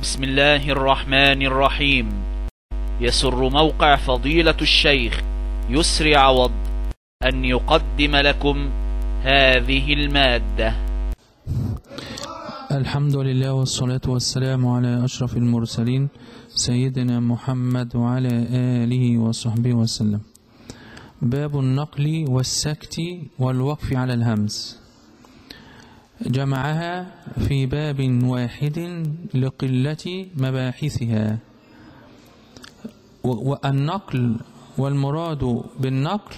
بسم الله الرحمن الرحيم. يسر موقع فضيلة الشيخ يسري عوض أن يقدم لكم هذه المادة. الحمد لله والصلاة والسلام على أشرف المرسلين سيدنا محمد وعلى آله وصحبه وسلم. باب النقل والسكت والوقف على الهمز. جمعها في باب واحد لقلة مباحثها. والنقل والمراد بالنقل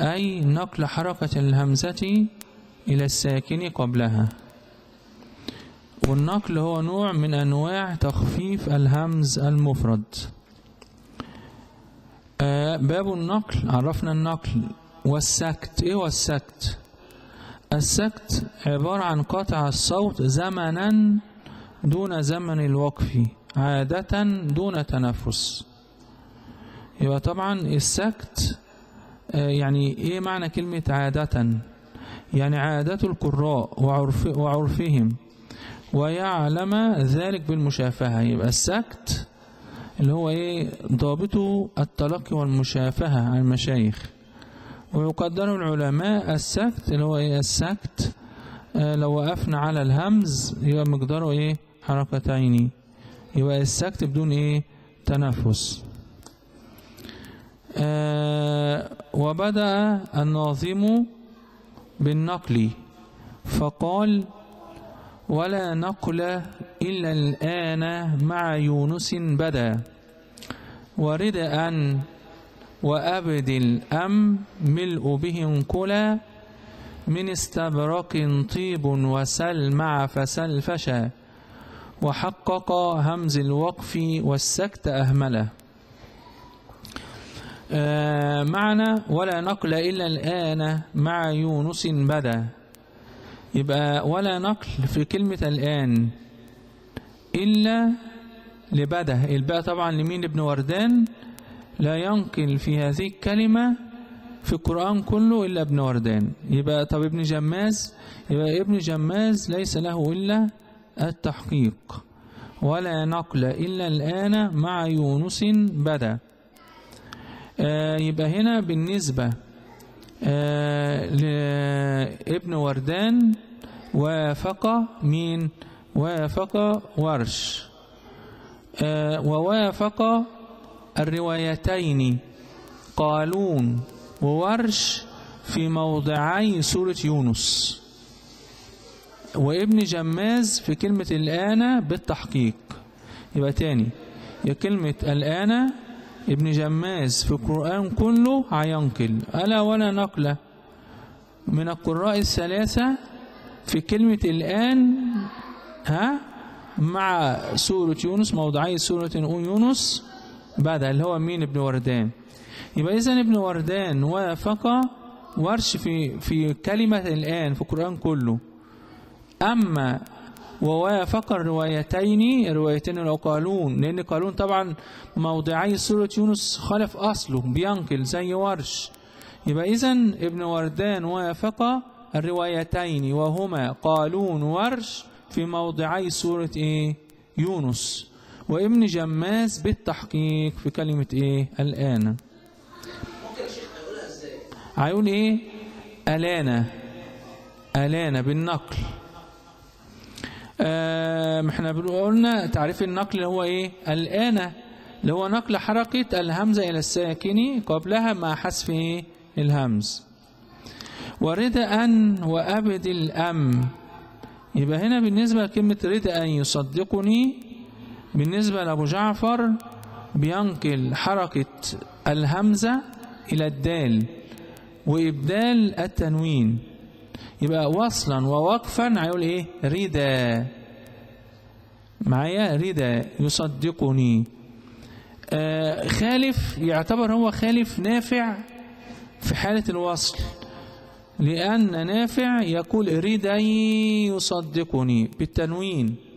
أي نقل حركة الهمزة إلى الساكن قبلها. والنقل هو نوع من أنواع تخفيف الهمز المفرد. آه باب النقل عرفنا النقل والسكت إيه هو السكت عبارة عن قطع الصوت زمنا دون زمن الوقف عادة دون تنفس. يبقى طبعا السكت آه يعني إيه معنى كلمة عادة؟ يعني عادة القراء وعرف وعرفهم ويعلم ذلك بالمشافهة. يبقى السكت اللي هو إيه؟ ضابطه التلقي والمشافهة عن المشايخ. ويقدر العلماء السكت اللي هو إيه؟ السكت. آه لو وقفنا على الهمز يبقى مقداره إيه؟ حركتين. يبقى السكت بدون إيه؟ تنفس. آه وبدأ الناظم بالنقل. فقال ولا نقل إلا الآن مع يونس بدا. ورد أن وأبد الأم ملء به كلا من استبرق طيب وسل مع فسل فشا وحقق همز الوقف والسكت أهمله آه معنى ولا نقل إلا الآن مع يونس بدا. يبقى ولا نقل في كلمة الآن إلا لبده الباء طبعا لمين؟ ابن وردان. لا ينقل في هذه الكلمة في القرآن كله إلا ابن وردان. يبقى طب ابن جماز يبقى ابن جماز ليس له إلا التحقيق ولا نقل إلا الآن مع يونس بدا. آه يبقى هنا بالنسبة آه لابن وردان وافق مين؟ وافق ورش. آه ووافق الروايتين قالون وورش في موضعي سورة يونس. وابن جماز في كلمة الآن بالتحقيق. يبقى تاني. يا كلمة الآن ابن جماز في القرآن كله هينقل. ألا ولا نقلة من القراء الثلاثة في كلمة الآن ها مع سورة يونس موضعي سورة يونس بدأ اللي هو مين ابن وردان. يبقى إذا ابن وردان وافق ورش في في كلمة الآن في القرآن كله. أما ووافق الروايتين الروايتين لو قالون لأن قالون طبعا موضعي سورة يونس خالف أصله بينقل زي ورش. يبقى إذا ابن وردان وافق الروايتين وهما قالون ورش في موضعي سورة إيه؟ يونس. وابن جماز بالتحقيق في كلمة إيه؟ الآن. هيقول إيه؟ ألانا. ألانا بالنقل. آه إحنا قلنا تعريف النقل اللي هو إيه؟ الآن اللي هو نقل حركة الهمزة إلى الساكن قبلها مع حذف إيه؟ الهمز. ورد أن وأبد الأم. يبقى هنا بالنسبة لكلمة رد أن يصدقني بالنسبة لأبو جعفر بينقل حركة الهمزة إلى الدال وإبدال التنوين. يبقى وصلا ووقفا هيقول إيه؟ ردا معايا؟ ردا يصدقني. آه خالف يعتبر هو خالف نافع في حالة الوصل. لأن نافع يقول ردا يصدقني بالتنوين.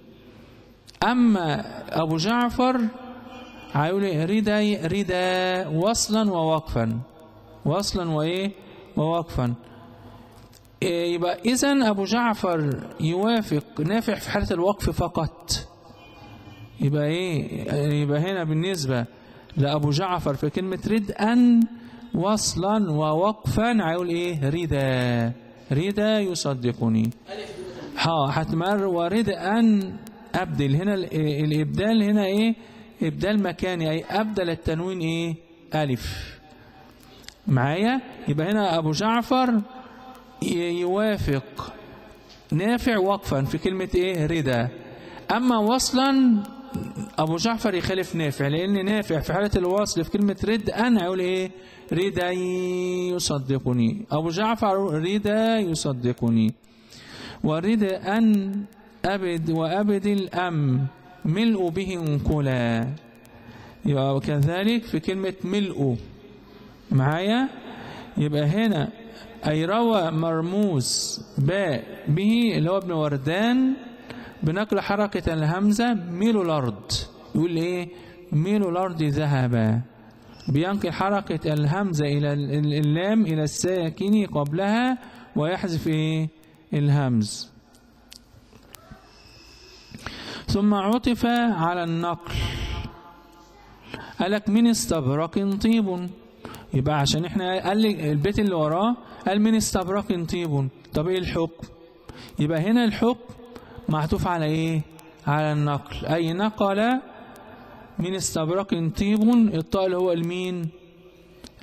أما أبو جعفر هيقول ردا ردا وصلا ووقفا. وصلا وإيه؟ ووقفا. يبقى إذا أبو جعفر يوافق نافع في حالة الوقف فقط. يبقى إيه؟ يبقى هنا بالنسبة لأبو جعفر في كلمة ردءا وصلا ووقفا هيقول إيه؟ ردا ردا يصدقني. ها هتمر. وردءا أبدل هنا ال- الإبدال هنا إيه؟ إبدال مكاني أي أبدل التنوين إيه؟ ألف. معايا؟ يبقى هنا أبو جعفر يوافق. نافع وقفا في كلمة إيه؟ ردا أما وصلا أبو جعفر يخالف نافع لأن نافع في حالة الوصل في كلمة رد أنا أقول إيه؟ ردا يصدقني. أبو جعفر ردا يصدقني. ورد أن أبد وأبد الأم ملء به أنقلا. يبقى وكذلك في كلمة ملء. معايا؟ يبقى هنا أي روى مرموز باء به اللي هو ابن وردان بنقل حركة الهمزة ميل الأرض. يقول إيه؟ ميل الأرض ذهبا. بينقل حركة الهمزة إلى ال- ال- اللام إلى الساكن قبلها ويحذف إيه؟ الهمز. ثم عطف على النقل. قالك من استبرق طيب؟ يبقى عشان إحنا قال البيت اللي وراه قال من استبرق طيب؟ طب إيه الحكم؟ يبقى هنا الحكم معطوف على إيه؟ على النقل. أي نقل من استبرق طيب؟ الطاء اللي هو المين؟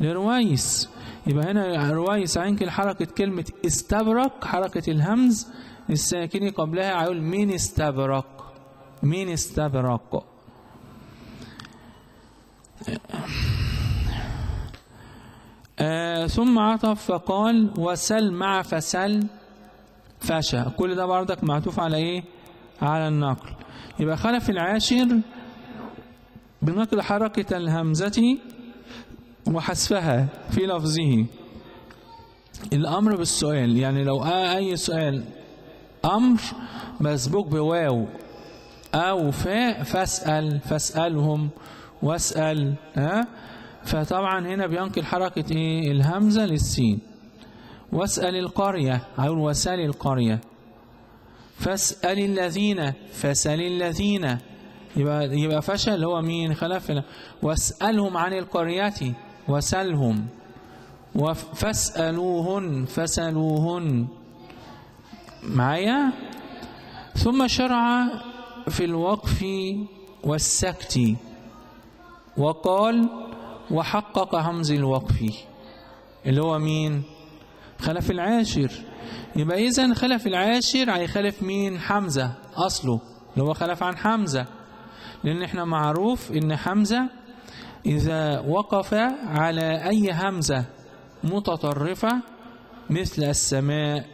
لرويس يبقى هنا رويس هينقل حركة كلمة استبرق حركة الهمز الساكن قبلها هيقول من استبرق. من استبرق؟ آه ثم عطف فقال وسل مع فسل فشا كل ده بردك معطوف على إيه؟ على النقل. يبقى خلف العاشر بنقل حركة الهمزة وحذفها في لفظه. الأمر بالسؤال يعني لو أي سؤال أمر مسبوق بواو. أو فاسأل فاسألهم واسأل ها؟ فطبعا هنا بينقل حركة إيه؟ الهمزة للسين. واسأل القرية أو وسأل القرية. فاسأل الذين فاسأل الذين. يبقى يبقى فشل اللي هو مين؟ خلف واسألهم عن القرية وسلهم فاسألوهن فسألوهن. معايا؟ ثم شرع في الوقف والسكت. وقال وحقق همز الوقف. اللي هو مين؟ خلف العاشر. يبقى إذن خلف العاشر هيخلف مين؟ حمزة أصله. اللي هو خلف عن حمزة. لأن إحنا معروف إن حمزة إذا وقف على أي همزة متطرفة مثل السماء.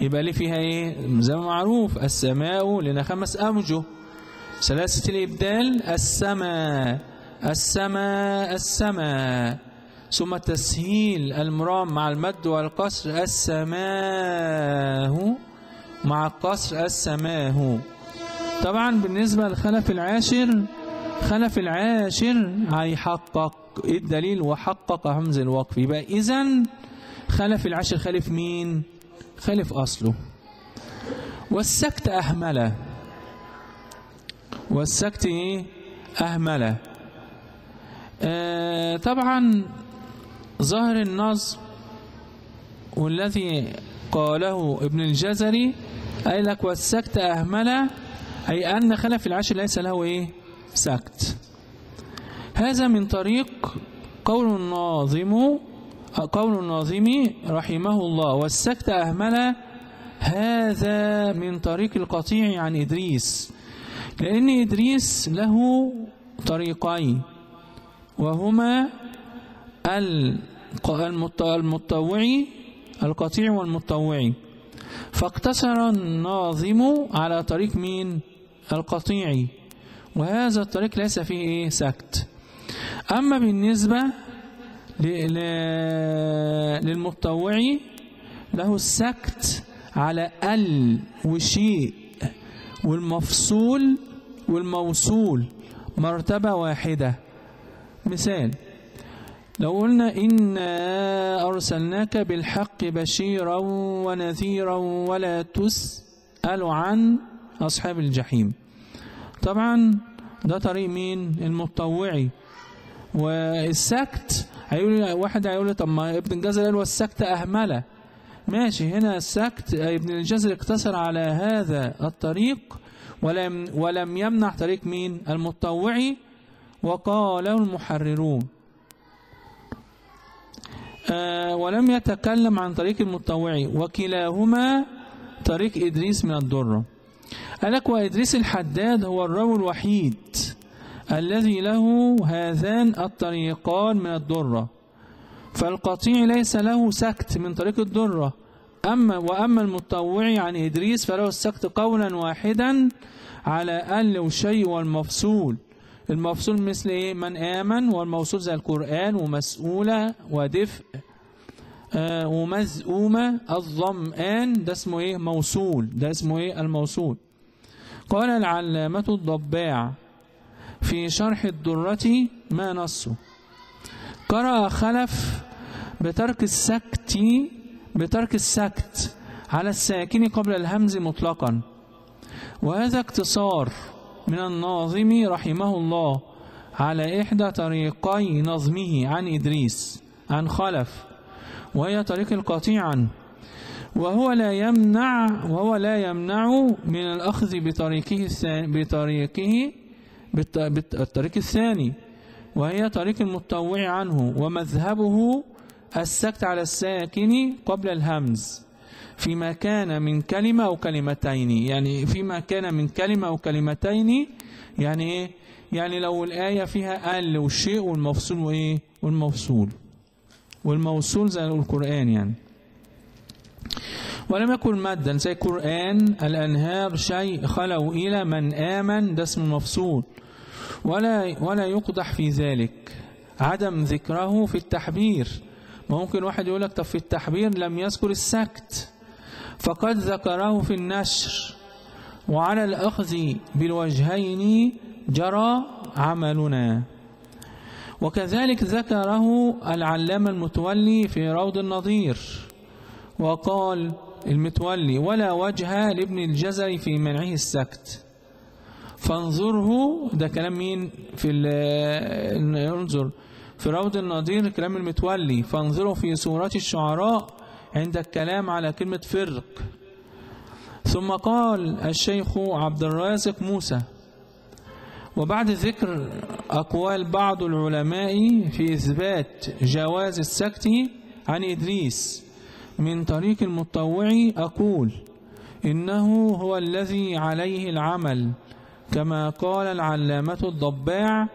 يبقى ليه فيها إيه؟ زي ما معروف السماء لنا خمس أوجه ثلاثة الإبدال السماء السماء السماء. ثم التسهيل المرام مع المد والقصر السماه مع القصر السماه طبعا بالنسبة لخلف العاشر خلف العاشر هيحقق الدليل؟ وحقق همز الوقف. يبقى إذن خلف العاشر خلف مين؟ خلف أصله. والسكت أهمله والسكت إيه أهمله آه طبعا ظاهر النص والذي قاله ابن الجزري أي لك والسكت أهمله أي أن خلف العاشر ليس له إيه؟ سكت. هذا من طريق قول الناظم قول الناظم رحمه الله والسكت أهمل هذا من طريق القطيع عن إدريس لأن إدريس له طريقين وهما المتطوعي القطيع والمتطوعي فاقتصر الناظم على طريق مين؟ القطيعي وهذا الطريق ليس فيه إيه؟ سكت. أما بالنسبة للمتطوعي له السكت على ال وشيء والمفصول والموصول مرتبة واحدة. مثال لو قلنا إنا أرسلناك بالحق بشيرا ونذيرا ولا تسأل عن أصحاب الجحيم. طبعا ده طريق مين؟ المتطوعي والسكت هيقول واحد هيقول لي طب ما ابن الجزر قال والسكت أهملة. ماشي هنا السكت ابن الجزر اقتصر على هذا الطريق ولم ولم يمنع طريق مين؟ المتطوعي وقاله المحررون. آه ولم يتكلم عن طريق المتطوعي وكلاهما طريق إدريس من الدرة قالك وإدريس الحداد هو الراوي الوحيد. الذي له هذان الطريقان من الدرة. فالقطيع ليس له سكت من طريق الدرة. أما وأما المتطوعي عن إدريس فله السكت قولا واحدا على ال وشيء والمفصول. المفصول مثل إيه؟ من آمن والموصول زي القرآن ومسؤولة ودفء. آه ومزؤومة الظمآن ده اسمه إيه؟ موصول. ده اسمه إيه؟ الموصول. قال العلامة الضباع. في شرح الدرة ما نصه قرأ خلف بترك السكت بترك السكت على الساكن قبل الهمز مطلقا. وهذا اقتصار من الناظم رحمه الله على إحدى طريقي نظمه عن إدريس عن خلف. وهي طريق القطيع وهو لا يمنع وهو لا يمنع من الأخذ بطريقه الثاني بطريقه بالطريق الثاني وهي طريق المتطوع عنه ومذهبه السكت على الساكن قبل الهمز. فيما كان من كلمة أو كلمتين يعني فيما كان من كلمة أو كلمتين يعني إيه؟ يعني لو الآية فيها آل والشيء والمفصول وإيه؟ والمفصول والموصول زي القرآن يعني. ولم يكن مدا زي القرآن الأنهار شيء خلوا إلى من آمن ده اسم المفصول ولا ولا يقدح في ذلك. عدم ذكره في التحبير. ممكن واحد يقول لك طب في التحبير لم يذكر السكت. فقد ذكره في النشر. وعلى الأخذ بالوجهين جرى عملنا. وكذلك ذكره العلامة المتولي في روض النظير. وقال المتولي ولا وجه لابن الجزري في منعه السكت. فانظره ده كلام مين؟ في انظر. في روض النظير كلام المتولي. فانظره في سورة الشعراء عند الكلام على كلمة فرق. ثم قال الشيخ عبد الرازق موسى. وبعد ذكر أقوال بعض العلماء في إثبات جواز السكت عن إدريس من طريق المتطوع أقول إنه هو الذي عليه العمل. كما قال العلامة الضباع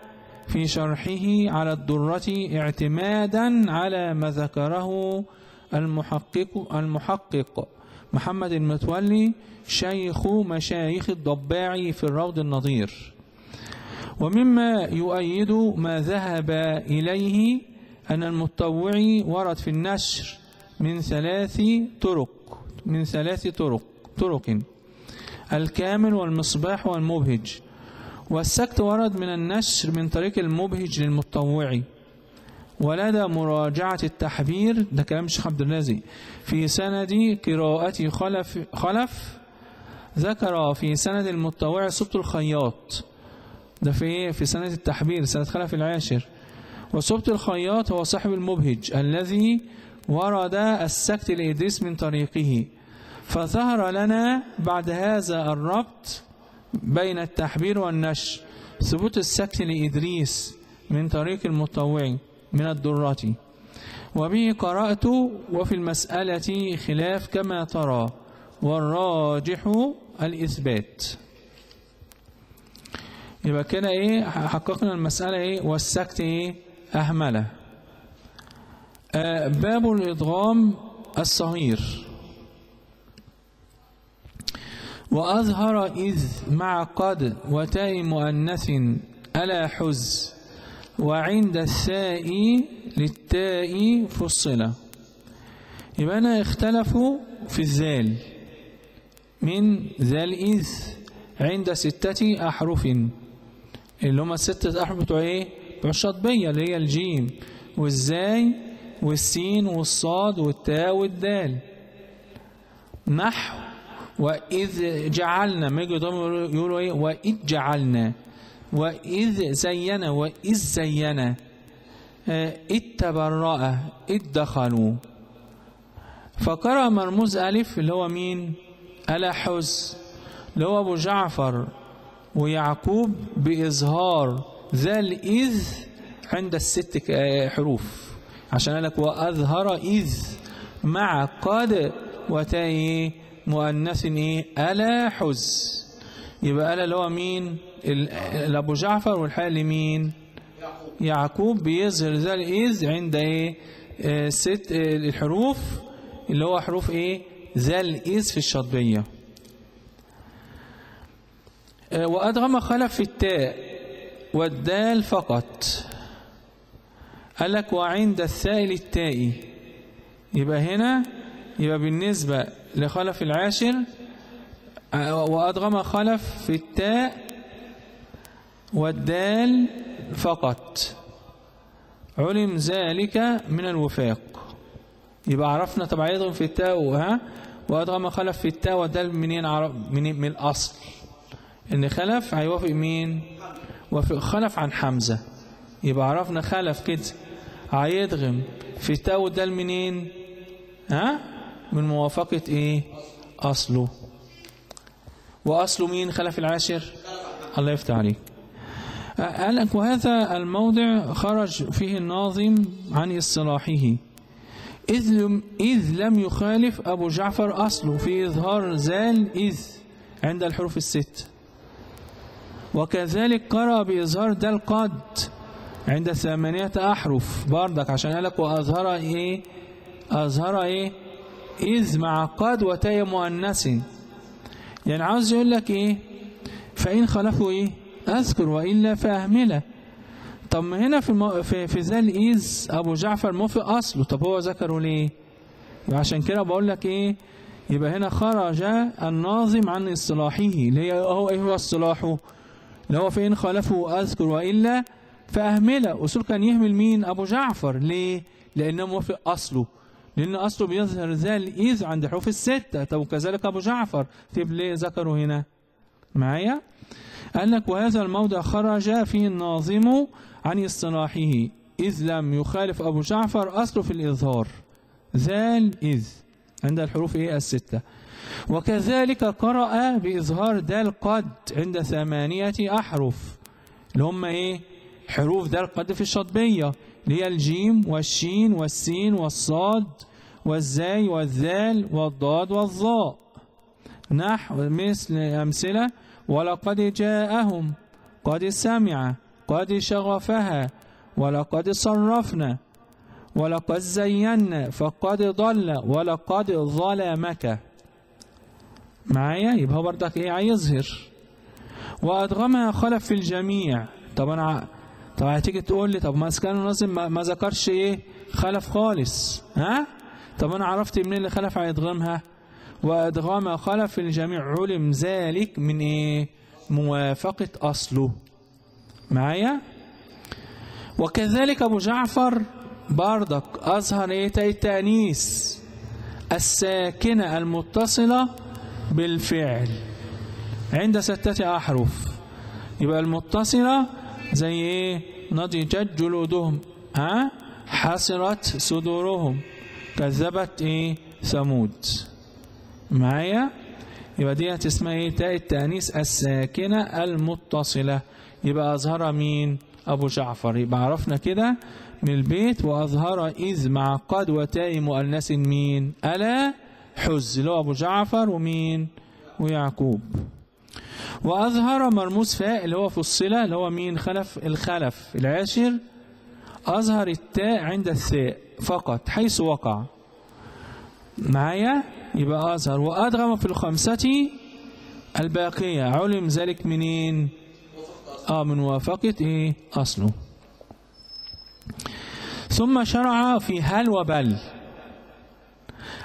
في شرحه على الدرة اعتمادا على ما ذكره المحقق المحقق محمد المتولي شيخ مشايخ الضباع في الروض النظير. ومما يؤيد ما ذهب إليه أن المتطوع ورد في النشر من ثلاث طرق من ثلاث طرق طرق. الكامل والمصباح والمبهج. والسكت ورد من النشر من طريق المبهج للمتطوع. ولدى مراجعة التحبير ده كلام الشيخ عبد الرازق في سند قراءة خلف خلف ذكر في سند المتطوع صوت الخياط. ده في في سنة التحبير سنة خلف العاشر. وصبت الخياط هو صاحب المبهج الذي ورد السكت لإدريس من طريقه. فظهر لنا بعد هذا الربط بين التحبير والنشر. ثبوت السكت لإدريس من طريق المتطوع من الدرات. وبه قرأت وفي المسألة خلاف كما ترى والراجح الإثبات. يبقى كده إيه حققنا المسألة إيه والسكت إيه أهملة. آه باب الإضغام الصغير. وأظهر إذ مع قد وتاء مؤنث ألا حز وعند الثاء للتاء فصلة يبقى أنا اختلفوا في الذال. من ذال إذ عند ستة أحرف. اللي هم الستة أحرف بتوع إيه؟ بتوع الشطبية اللي هي الجيم. والزاي والسين والصاد والتاء والدال. نحو وإذ جعلنا ما يقولوا إيه؟ وإذ جعلنا وإذ زين وإذ زين آه، إذ تبرأ إذ دخلوا. فقرأ مرموز ألف اللي هو مين؟ ألا حز اللي هو أبو جعفر ويعقوب بإظهار ذا الإذ عند الست حروف. عشان قال لك وأظهر إذ مع قد وتاء مؤنث إيه ألا حز. يبقى ألا اللي هو مين؟ الأبو جعفر والحال لمين؟ يعقوب. بيظهر ذا الإذ عند إيه؟ آه، ست آه، الحروف. اللي هو حروف إيه؟ ذا الإذ في الشطبية. آه، وأدغم خلف في التاء والدال فقط. قال لك وعند الثاء للتاء يبقى هنا يبقى بالنسبة لخلف العاشر وأدغم خلف في التاء والدال فقط. علم ذلك من الوفاق. يبقى عرفنا طبعا يضغم في التاء وها وأدغم خلف في التاء والدال منين؟ عرف من الأصل. إن خلف هيوافق مين؟ وافق خلف عن حمزة. يبقى عرفنا خلف كده. هيدغم في التاء والدال منين؟ ها؟ من موافقة إيه؟ أصله. وأصله مين خلف العاشر؟ الله يفتح عليك. قال لك وهذا الموضع خرج فيه الناظم عن اصطلاحه. إذ لم, إذ لم يخالف أبو جعفر أصله في إظهار زال إذ عند الحروف الست. وكذلك قرأ بإظهار دال قد عند ثمانية أحرف. بردك عشان قالك وأظهر إيه؟ أظهر إيه؟ إذ مع قد وتاء مؤنث يعني عاوز يقول لك إيه؟ فإن خلفوا إيه؟ أذكر وإلا فأهمله طب ما هنا في المو... في في ذا الإيز أبو جعفر موافق أصله. طب هو ذكره ليه؟ عشان كده بقول لك إيه؟ يبقى هنا خرج الناظم عن اصطلاحه اللي هي هو إيه هو اصطلاحه اللي هو فإن خالفه أذكر وإلا فأهمله أصول كان يهمل مين؟ أبو جعفر. ليه؟ لأنه موافق أصله. لأن أصله بيظهر ذا الإيز عند حروف الستة طب وكذلك أبو جعفر. طيب ليه ذكره هنا؟ معايا؟ قال لك وهذا الموضع خرج فيه الناظم عن اصطلاحه إذ لم يخالف أبو جعفر أصله في الإظهار. ذال إذ عند الحروف إيه؟ الستة. وكذلك قرأ بإظهار دال قد عند ثمانية أحرف. اللي هم إيه؟ حروف دال قد في الشطبية اللي هي الجيم والشين والسين والصاد. والزاي والذال والضاد والظاء نحو مثل أمثلة ولقد جاءهم قد سمع قد شغفها ولقد صرفنا ولقد زينا فقد ضل ولقد ظلمك. معايا؟ يبقى هو برضك إيه؟ هيظهر وادغمها خلف في الجميع. طب أنا طب هتيجي تقول لي طب ما كان الناظم ما, ما ذكرش إيه؟ خلف خالص. ها؟ طب أنا عرفت منين اللي خلف هيدغمها وادغام خلف في الجميع. علم ذلك من إيه؟ موافقة أصله. معايا؟ وكذلك أبو جعفر بردك أظهر إيه تاء التانيث الساكنة المتصلة بالفعل. عند ستة أحرف. يبقى المتصلة زي إيه؟ نضجت جلودهم. ها؟ حسرت صدورهم. كذبت إيه؟ ثمود. معايا؟ يبقى دي اسمها إيه؟ تاء التأنيث الساكنة المتصلة. يبقى أظهر مين؟ أبو جعفر. يبقى عرفنا كده من البيت وأظهر إذ مع قد وتاء مؤنث مين؟ ألا حز. اللي هو أبو جعفر ومين؟ ويعقوب. وأظهر مرموز فاء اللي هو الصلة اللي هو مين؟ خلف الخلف العاشر. أظهر التاء عند الثاء فقط حيث وقع. معايا؟ يبقى أظهر. وأدغم في الخمسة الباقية. علم ذلك منين؟ آه من موافقة إيه؟ أصله. ثم شرع في هل وبل.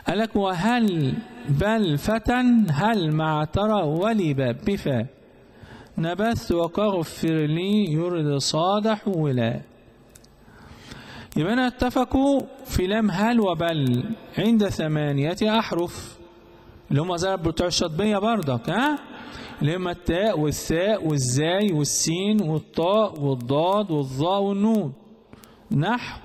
قالك وهل بل فتى هل مع ترى ولب بفا نبث وكغفر لي يرد صادح ولا يبقى اتفقوا في لام هل وبل عند ثمانية أحرف اللي هم زي بتوع الشطبية برضك ها؟ اللي هما التاء والثاء والزاي والسين والطاء والضاد والظاء والنون. نحو.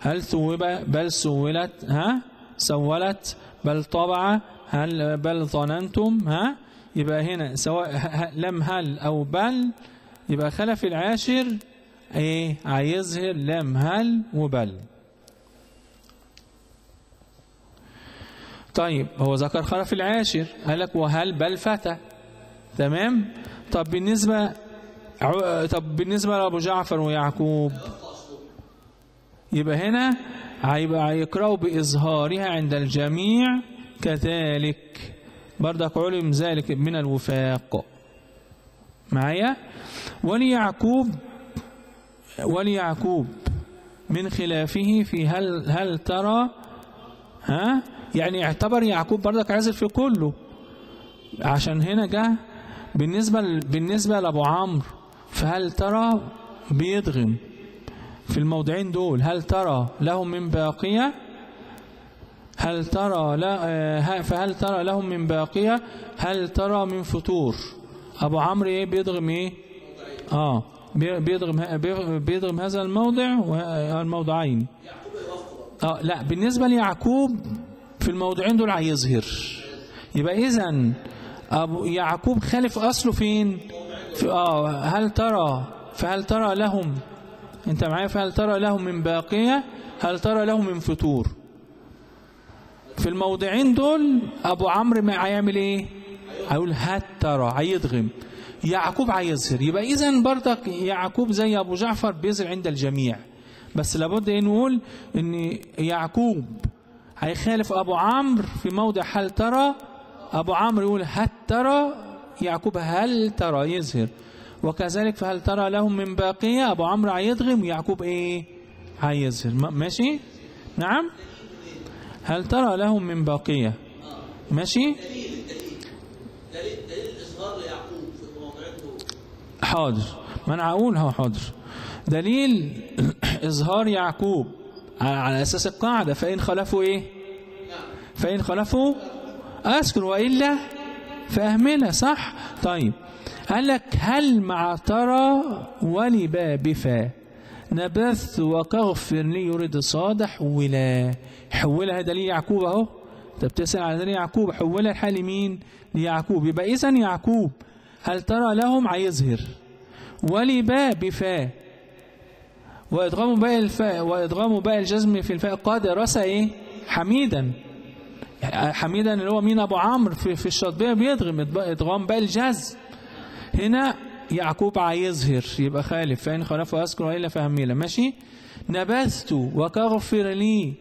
هل ثوب بل سولت ها؟ سولت. بل طبع. هل بل ظننتم ها؟ يبقى هنا سواء لم هل أو بل يبقى خلف العاشر إيه هيظهر لم هل وبل. طيب هو ذكر خلف العاشر قال لك وهل بل فتى. تمام؟ طب بالنسبة طب بالنسبة لأبو جعفر ويعقوب يبقى هنا هيبقى هيقرأوا بإظهارها عند الجميع كذلك. بردك علم ذلك من الوفاق. معايا؟ وليعقوب وليعقوب من خلافه في هل هل ترى ها؟ يعني اعتبر يعقوب بردك عازل في كله. عشان هنا جه بالنسبة بالنسبة لأبو عمرو فهل ترى؟ بيدغم. في الموضعين دول هل ترى لهم من باقية؟ هل ترى لا فهل ترى لهم من باقية؟ هل ترى من فطور؟ أبو عمرو إيه؟ بيدغم إيه؟ آه. بيدغم بيدغم هذا الموضع والموضعين آه لا بالنسبة ليعقوب في الموضعين دول هيظهر. يبقى إذا أبو يعقوب خالف أصله فين؟ في آه هل ترى فهل ترى لهم أنت معايا؟ فهل ترى لهم من باقية؟ هل ترى لهم من فطور في الموضعين دول أبو عمرو ما هيعمل إيه؟ هيقول هات ترى هيدغم يعقوب هيظهر يبقى اذا برضك يعقوب زي أبو جعفر بيظهر عند الجميع. بس لابد إن نقول إن يعقوب هيخالف أبو عمرو في موضع هل ترى؟ أبو عمرو يقول هات ترى؟ يعقوب هل ترى؟ يظهر. وكذلك فهل ترى لهم من باقية أبو عمرو هيدغم ويعقوب إيه؟ هيظهر. ماشي؟ نعم؟ هل ترى لهم من باقية؟ ماشي دليل دليل اظهار ليعقوب في الموضوعين دول حاضر. ما أنا هقول حاضر. دليل إظهار يعقوب على أساس القاعدة. فإن خلفوا إيه؟ فإن خلفوا أذكر وإلا فأهملها صح؟ طيب. قال لك هل مع ترى ولباب فا نبث وكغفر لي يريد صادح ولا؟ حولها ده ليه يعقوب أهو. انت بتسأل على ده يعقوب. حولها الحال مين ليعقوب. يبقى اذا يعقوب هل ترى لهم هيظهر ولباب فا. وإدغام باء الفاء وإدغام باء الجزم في الفاء قاد رسى إيه؟ حميدا. حميدا اللي هو مين؟ أبو عمرو في, في الشاطبية بيدغم إدغام باء الجزم هنا يعقوب هيظهر يبقى خالف. فإن خلف أذكر إلا فهميلة ماشي؟ نبذت وكغفر لي.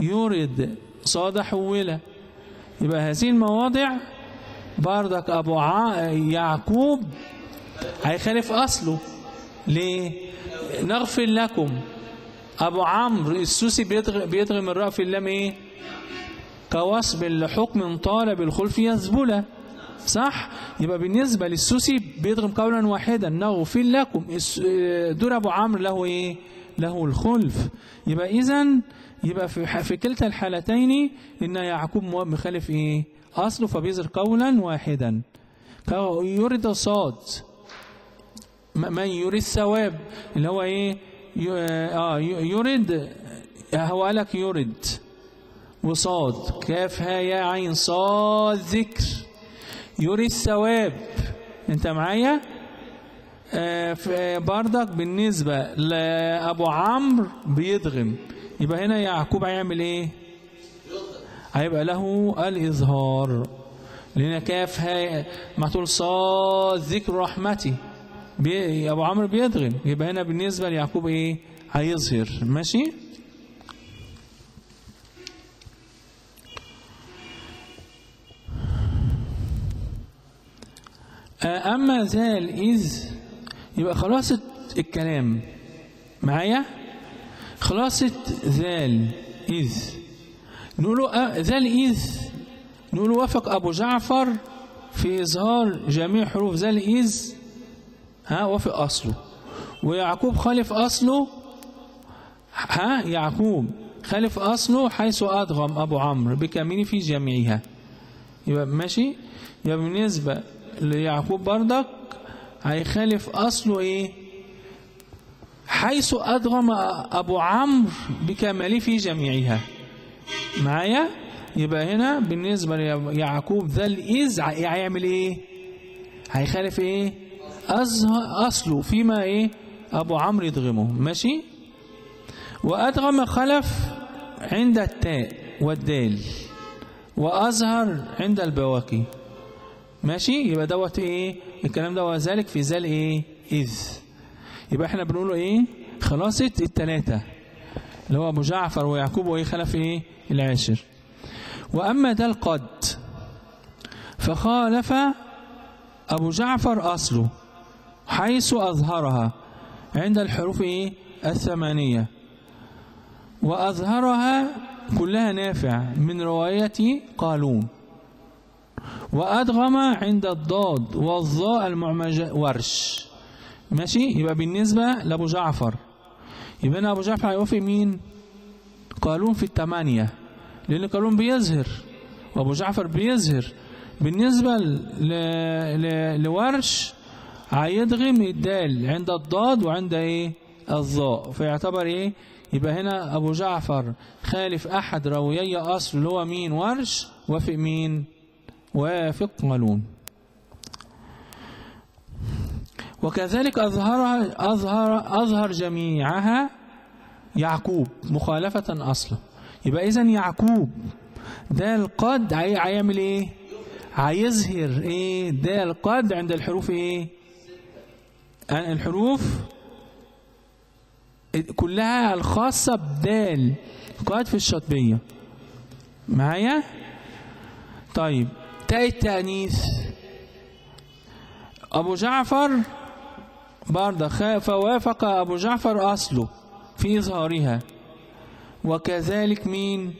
يرد صاد حولة يبقى هذه المواضع بردك أبو ع... يعقوب. هيخالف أصله. ليه؟ نغفر لكم. أبو عمرو السوسي بيدغم, بيدغم الراء في اللام إيه؟ كوصب لحكم طالب الخلف يذبله صح؟ يبقى بالنسبة للسوسي بيضرب قولا واحدا. نغفر لكم. دور أبو عمرو له إيه؟ له الخلف. يبقى إذا يبقى في, في كلتا الحالتين إن يعقوب مخالف إيه؟ أصله فبيظهر قولا واحدا. يريد صاد من يريد الثواب اللي هو إيه؟ آه يريد هو لك يريد. وصاد. كاف ها يا عين. صاد ذكر. يري الثواب. أنت معايا؟ آه بردك بالنسبة لأبو عمرو بيدغم. يبقى هنا يعقوب هيعمل إيه؟ هيبقى له الإظهار. لأن كاف هاي ما تقول صاد ذكر رحمتي. بي أبو عمرو بيدغم. يبقى هنا بالنسبة ليعقوب إيه؟ هيظهر. ماشي؟ أما ذال إذ يبقى خلاصة الكلام. معايا؟ خلاصة ذال إذ. نقوله ذال إذ نقوله وافق أبو جعفر في إظهار جميع حروف ذال إذ ها وافق أصله. ويعقوب خالف أصله. ها يعقوب خالف أصله حيث أدغم أبو عمرو بكامل في جميعها. يبقى ماشي؟ يبقى بالنسبة ليعقوب بردك هيخالف أصله إيه؟ حيث أدغم أبو عمرو بكماله في جميعها. معايا؟ يبقى هنا بالنسبة ليعقوب ذا الإذ هيعمل إيه؟ هيخالف إيه؟ أصله فيما إيه؟ أبو عمرو يدغمه. ماشي؟ وأدغم خلف عند التاء والدال وأظهر عند البواقي. ماشي؟ يبقى دوت إيه؟ الكلام ده وذلك في ذال إيه اذ يبقى إحنا بنقوله إيه؟ خلاصة التلاتة اللي هو أبو جعفر ويعقوب وإيه خلف إيه؟ العاشر وأما ده القد فخالف أبو جعفر أصله حيث أظهرها عند الحروف إيه الثمانية. وأظهرها كلها نافع من رواية قالون. وأدغم عند الضاد والظاء المعمجة ورش. ماشي؟ يبقى بالنسبة لأبو جعفر. يبقى أنا أبو جعفر هيوافق مين؟ قالون في الثمانية. لأن قالون بيظهر. وأبو جعفر بيظهر. بالنسبة ل... ل... لورش هيدغم الدال عند الضاد وعند إيه؟ الظاء فيعتبر إيه؟ يبقى هنا أبو جعفر خالف أحد راويي أصل اللي هو مين؟ ورش. وافق مين؟ وافق قالون وكذلك أظهر أظهر أظهر جميعها يعقوب مخالفة أصلا. يبقى إذا يعقوب ده القد هي- هيعمل إيه؟ هيظهر إيه؟ ده القد عند الحروف إيه؟ الحروف كلها الخاصة بدال قد في الشطبية معايا؟ طيب تاء التأنيث أبو جعفر برضه فوافق أبو جعفر أصله في إظهارها وكذلك مين؟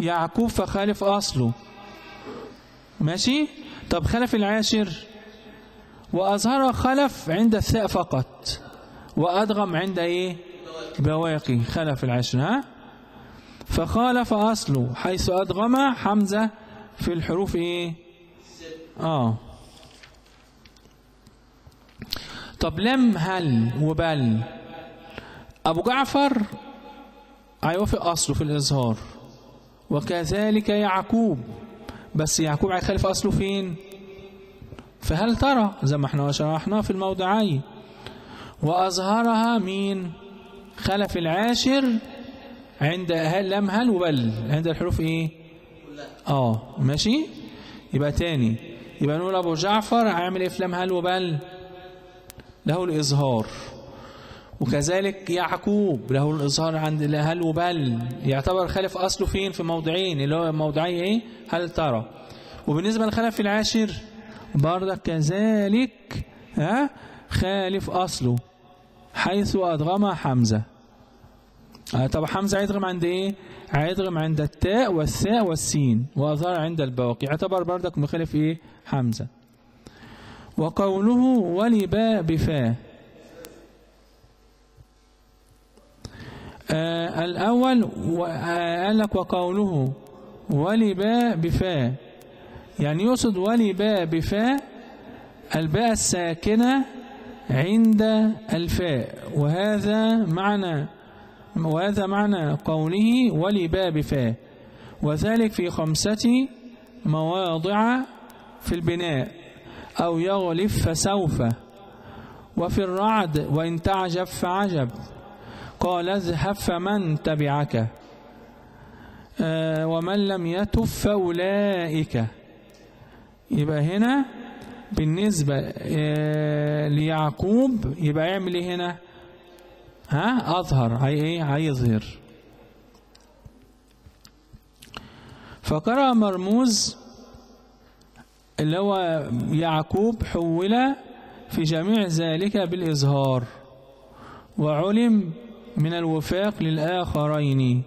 يعقوب فخالف أصله. ماشي؟ طب خلف العاشر. وأظهر خلف عند الثاء فقط. وأدغم عند إيه؟ بواقي. خلف العاشر ها؟ فخالف أصله حيث أدغم حمزة في الحروف إيه؟ آه. طب لم هل وبل. أبو جعفر هيوافق أصله في الإظهار. وكذلك يعقوب. بس يعقوب هيخالف أصله فين؟ فهل ترى؟ زي ما إحنا شرحناه في الموضعين. وأظهرها مين؟ خلف العاشر عند هل لم هل وبل. عند الحروف إيه؟ آه ماشي؟ يبقى تاني. يبقى نقول أبو جعفر هيعمل إيه في لم هل وبل؟ له الإظهار. وكذلك يعقوب له الإظهار عند هل وبل يعتبر خلف أصله فين؟ في موضعين اللي هو موضعي إيه؟ هل ترى. وبالنسبة للخلف العاشر برضك كذلك ها؟ خالف أصله حيث أدغم حمزة. آه طب حمزة هيدغم عند إيه؟ هيدغم عند التاء والثاء والسين وأظهر عند البواقي يعتبر برضك مخالف إيه؟ حمزة. وقوله ولبا بفاه آه الأول آه قال لك وقوله ولبا بفاه يعني يقصد ولبا بفاه الباء الساكنة عند الفاء. وهذا معنى وهذا معنى قوله ولبا بفاه وذلك في خمسة مواضع في البناء. أو يغلف فسوف. وفي الرعد وإن تعجب فعجب. قال اذهب فمن تبعك؟ آه ومن لم يتف فأولئك. يبقى هنا بالنسبة آه ليعقوب يبقى يعمل إيه هنا؟ ها؟ أظهر. هي إيه؟ هيظهر. فقرأ مرموز اللي هو يعقوب حول في جميع ذلك بالإظهار وعلم من الوفاق للآخرين.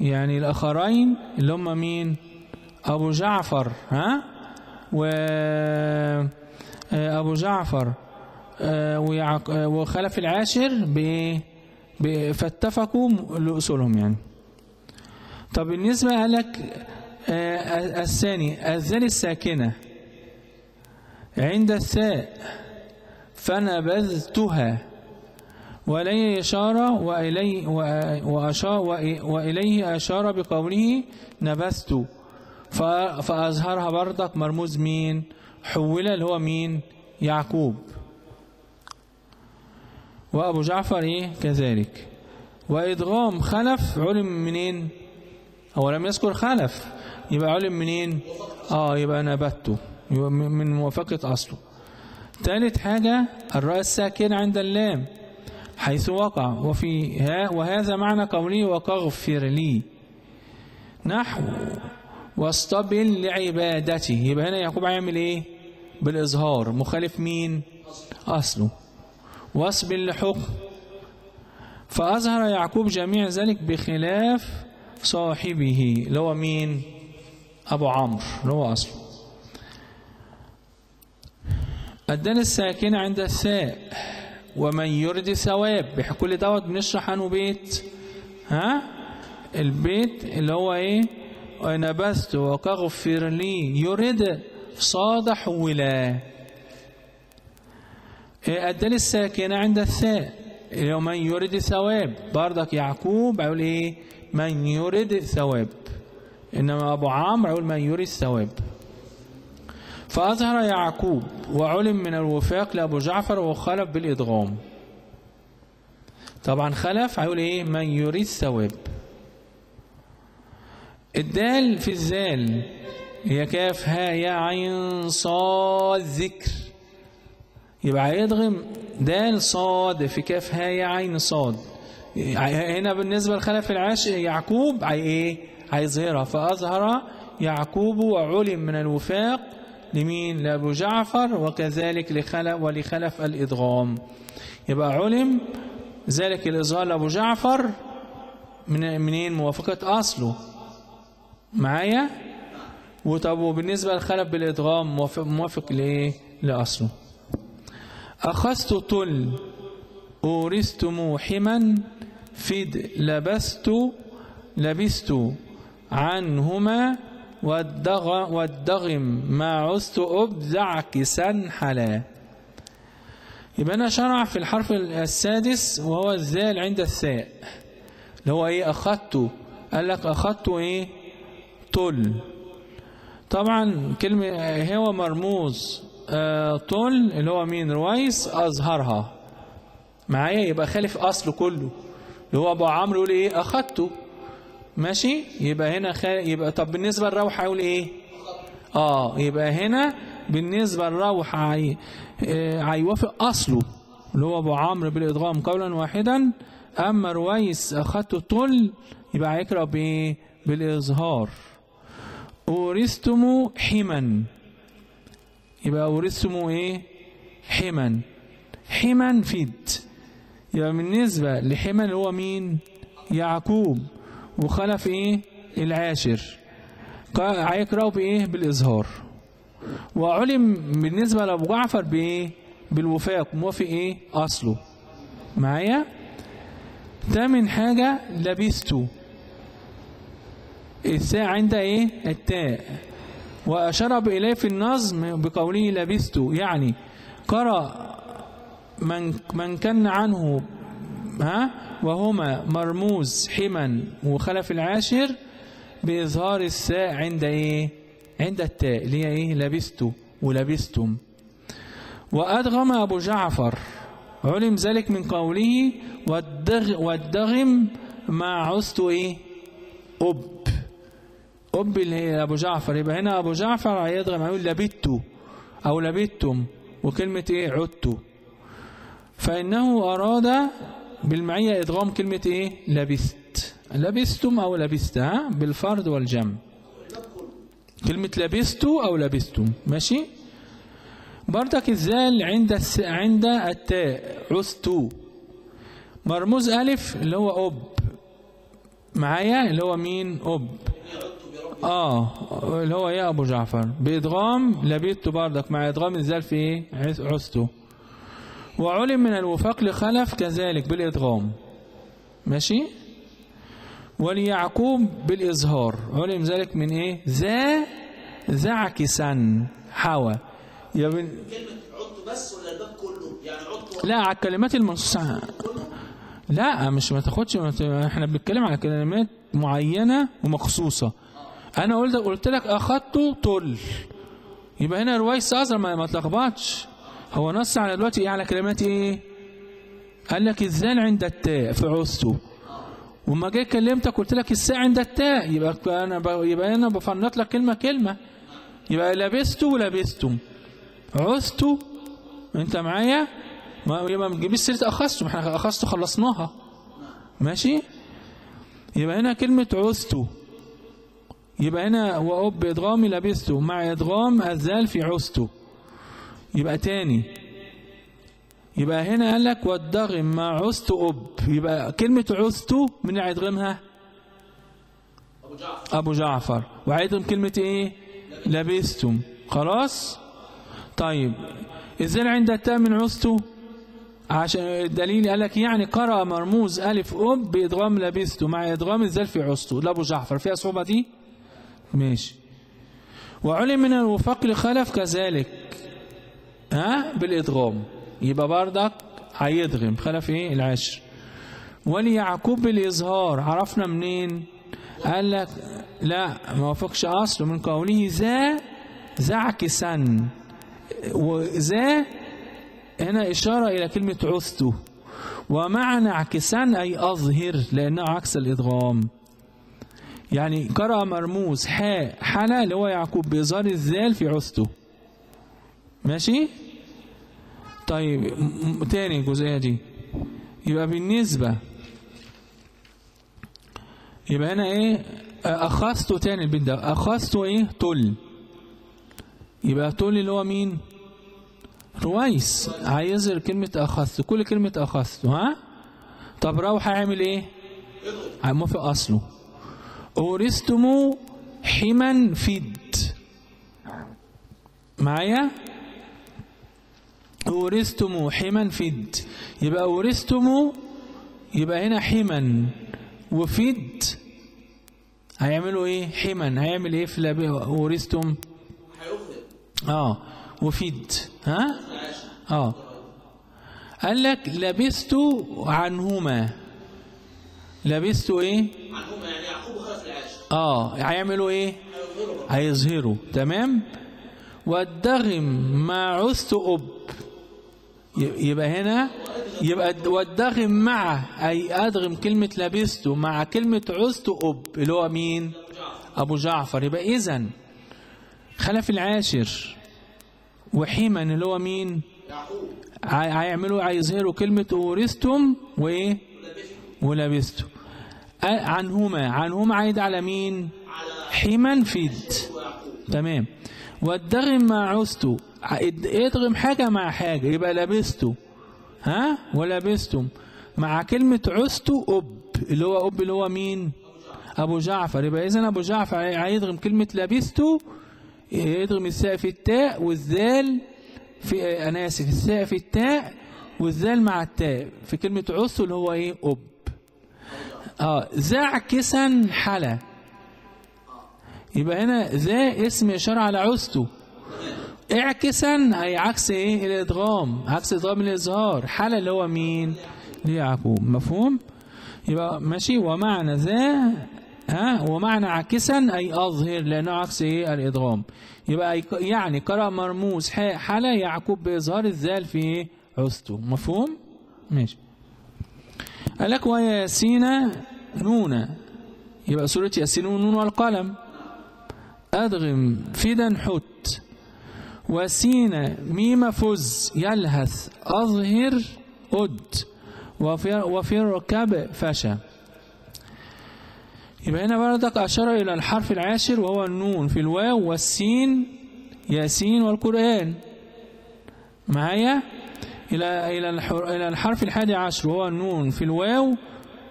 يعني الآخرين اللي هم مين؟ أبو جعفر ها؟ و أبو جعفر آه، آه، وخلف العاشر بإيه فاتفقوا لأصولهم يعني. طب بالنسبة لك آه، الثاني الذال الساكنة. عند الثاء فنبذتها. وإليه إشارة وإليه وأشار وإليه أشار بقوله نبذت. ف- فأظهرها بردك مرموز مين حول اللي هو مين يعقوب. وأبو جعفر إيه؟ كذلك. وإدغام خلف علم منين؟ هو لم يذكر خلف. يبقى علم منين؟ آه يبقى نبته يبقى من من موافقة أصله. ثالث حاجة الراء الساكنة عند اللام. حيث وقع. وفي ها وهذا معنى قوله وكغفر لي. نحو واصطبل لعبادته يبقى هنا يعقوب هيعمل إيه؟ بالإظهار. مخالف مين؟ أصله. واصبر لحكم. فأظهر يعقوب جميع ذلك بخلاف صاحبه اللي هو مين؟ أبو عمرو اللي هو أصله. الدال الساكنة عند الثاء. ومن يرد ثواب كل دوت بنشرح عنه بيت ها؟ البيت اللي هو إيه؟ نبذت وكغفر لي يرد صاد حولا إيه الدال الساكنة عند الثاء. اللي هو من يرد ثواب. بردك يعقوب هيقول إيه؟ من يرد ثواب. إنما أبو عمرو هيقول من يرد ثواب. فأظهر يعقوب وعلم من الوفاق لأبو جعفر وخلف بالإدغام. طبعا خلف هيقول إيه؟ من يريد ثواب الدال في الزال هي كاف ها يا عين صاد ذكر يبقى هيدغم دال صاد في كاف ها يا عين صاد. هنا بالنسبة لخلف العاش يعقوب إيه؟ هيظهرها فأظهر يعقوب وعلم من الوفاق لمين؟ لأبو جعفر وكذلك لخلف ولخلف الإدغام يبقى علم ذلك الإظهار لأبو جعفر من منين؟ موافقة أصله. معايا؟ وطب وبالنسبة للخلف بالإدغام موافق, موافق لإيه؟ لأصله. أخذت طل أورثت موحما فد لبست لبست عنهما والدغم ما عزت أبدع كسا حلا يبقى أنا شرع في الحرف السادس وهو الذال عند الثاء. اللي هو إيه؟ أخذته قال لك أخذته إيه؟ طل طبعا كلمة هو مرموز آه طل اللي هو مين؟ رويس أظهرها. معايا؟ يبقى خالف أصله كله. اللي هو أبو عمرو يقول إيه؟ أخذته ماشي؟ يبقى هنا خ... يبقى طب بالنسبة للروح هيقول إيه؟ آه يبقى هنا بالنسبة للروح هي... آه، هيوافق أصله اللي هو أبو عمرو بالادغام قولا واحدا. أما رويس اخدته طل يبقى هيقرأ بايه بالإظهار. اورثتم حما يبقى اورثتم إيه؟ حما حما فيد يبقى بالنسبة لحما اللي هو مين؟ يعقوب. وخلف إيه؟ العاشر. هيقرأوا بإيه؟ بالإظهار. وعلم بالنسبة لأبو جعفر بإيه؟ بالوفاق. موافق إيه؟ أصله. معايا؟ تامن حاجة؟ لبست الساء عند إيه؟ التاء. وأشار إليه في النظم بقوله لبست يعني قرأ من من كان عنه ها؟ وهما مرموز حما وخلف العاشر بإظهار الساء عند إيه؟ عند التاء اللي هي إيه؟ لبست ولبستم. وأدغم أبو جعفر علم ذلك من قوله والدغ والدغم ما عزت إيه؟ أب. أب اللي هي أبو جعفر. يبقى هنا أبو جعفر هيدغم هيقول لبت أو لبتم وكلمة إيه؟ عدت فإنه أراد بالمعية إدغام كلمة إيه؟ لبست. لبستم أو لبست ها؟ بالفرد والجمع كلمة لبست أو لبستم ماشي؟ بردك الزال عند الس... عند التاء عست. مرموز ألف اللي هو أب معايا؟ اللي هو مين؟ أب آه اللي هو يا أبو جعفر. بإدغام لبيت بردك. مع إدغام الزال في إيه؟ عس- عسته وعلم من الوفاق لخلف كذلك بالإدغام. ماشي؟ وليعقوب بالإظهار علم ذلك من إيه؟ ذا ذا عكسا حوى يا بن... كلمة عدت بس ولا الباب كله؟ يعني عدت لا على الكلمات المنصوصة. لا مش ما تاخدش إحنا بنتكلم على كلمات معينة ومخصوصة. أنا قلت قلت لك اخدته طل يبقى هنا رويس ازرق ما, ما تلخبطش. هو نص على دلوقتي إيه؟ على كلمات إيه؟ قال لك الزال عند التاء في عوزته وما جاي كلمتك قلت لك الساء عند التاء. يبقى أنا ب... يبقى أنا بفنط لك كلمة كلمة. يبقى لبسته ولبستم عزته أنت معايا؟ ما يبقى ما تجيبش سيرة اخذته ما إحنا اخذته خلصناها. ماشي؟ يبقى هنا كلمة عزته يبقى هنا وأب بإدغام لبسته. مع إدغام الزال في عزته يبقى تاني. يبقى هنا قال لك والدغم مع عزت أب. يبقى كلمة عزته من اللي هيدغمها أبو جعفر. أبو جعفر. وعيدهم كلمة إيه؟ لبستم. خلاص؟ طيب. إزاي عند التاء من عزته عشان الدليل قال لك يعني قرأ مرموز ألف أب بإدغام لبسته مع إدغام الزال في عزته لأبو جعفر. فيها صعوبة دي؟ ماشي. وعلم من الوفاق لخلف كذلك. ها? بالإدغام يبقى بردك هيدغم خلف إيه؟ العشر. وليعقوب بالإظهار. عرفنا منين؟ قال لك لا ما وافقش أصله من قوله ذا زعكسا وذا هنا إشارة إلى كلمة عثته ومعنى عكسان أي أظهر لأنه عكس الإدغام يعني قرأ مرموز حاء حلا اللي هو يعقوب بإظهار الذال في عثته. ماشي؟ طيب تاني الجزئية دي. يبقى بالنسبة يبقى هنا إيه؟ أخذته تاني البيت ده. أخذته إيه؟ تل يبقى تل اللي هو مين؟ رويس. هيظهر كلمة أخذت كل كلمة أخذت ها؟ طب روح هيعمل إيه؟ موافق أصله. أورستم حما فد معايا؟ أورستم حما فد يبقى أورستم يبقى هنا حما وفد هيعملوا إيه؟ حما. هيعمل إيه في هيخرج. آه. وفيد ها؟ آه. قال لك لبست عنهما. لبست إيه؟ عنهما يعني يعقوب خلف العاشر آه. هيعملوا إيه؟ هيظهروا. تمام؟ والدغم مع عست أب. يبقى هنا؟ يبقى والدغم مع أي أدغم كلمة لبست مع كلمة عست أب اللي هو مين؟ أبو جعفر. يبقى اذا خلف العاشر وحيمن اللي هو مين؟ هيعملوا هيظهروا كلمة أورستم وإيه ولبستم. عنهما عنهما عايد على مين؟ حيما فيد تمام. والدغم مع عستو ع- إد- إدغم حاجة مع حاجة يبقى لبستو ها؟ ولبستم. مع كلمة عستو أب. اللي هو أب اللي هو مين؟ أبو جعفر. يبقى إذن أبو جعفر هي- هيدغم كلمة لبستو يدغم الساء في التاء والذال في أنا آسف الساء في التاء والذال مع التاء. في كلمة عستو اللي هو إيه؟ أب. آه زعكسا حلا. يبقى هنا ذا اسم إشارة على عستو اعكسا هي عكس إيه؟ الإدغام. عكس إدغام الازهار حالة اللي هو مين؟ اللي يعقوب مفهوم؟ يبقى ماشي. ومعنى ذا ها؟ ومعنى عكسا أي أظهر لأنه عكس إيه؟ الإدغام. يبقى يعني قرأ مرموز ح- حالة يعقوب بإظهار الذال في إيه؟ عستو مفهوم؟ ماشي. قال لك وياسين نون يبقى سورة ياسين ونون والقلم. أدغم فدا حت وسين ميم فز يلهث أظهر أد وفي, وفي الركب فشى. يبقى هنا بردك أشار إلى الحرف العاشر وهو النون في الواو والسين ياسين والقرآن. معايا؟ إلى إلى إلى الحرف الحادي عشر وهو النون في الواو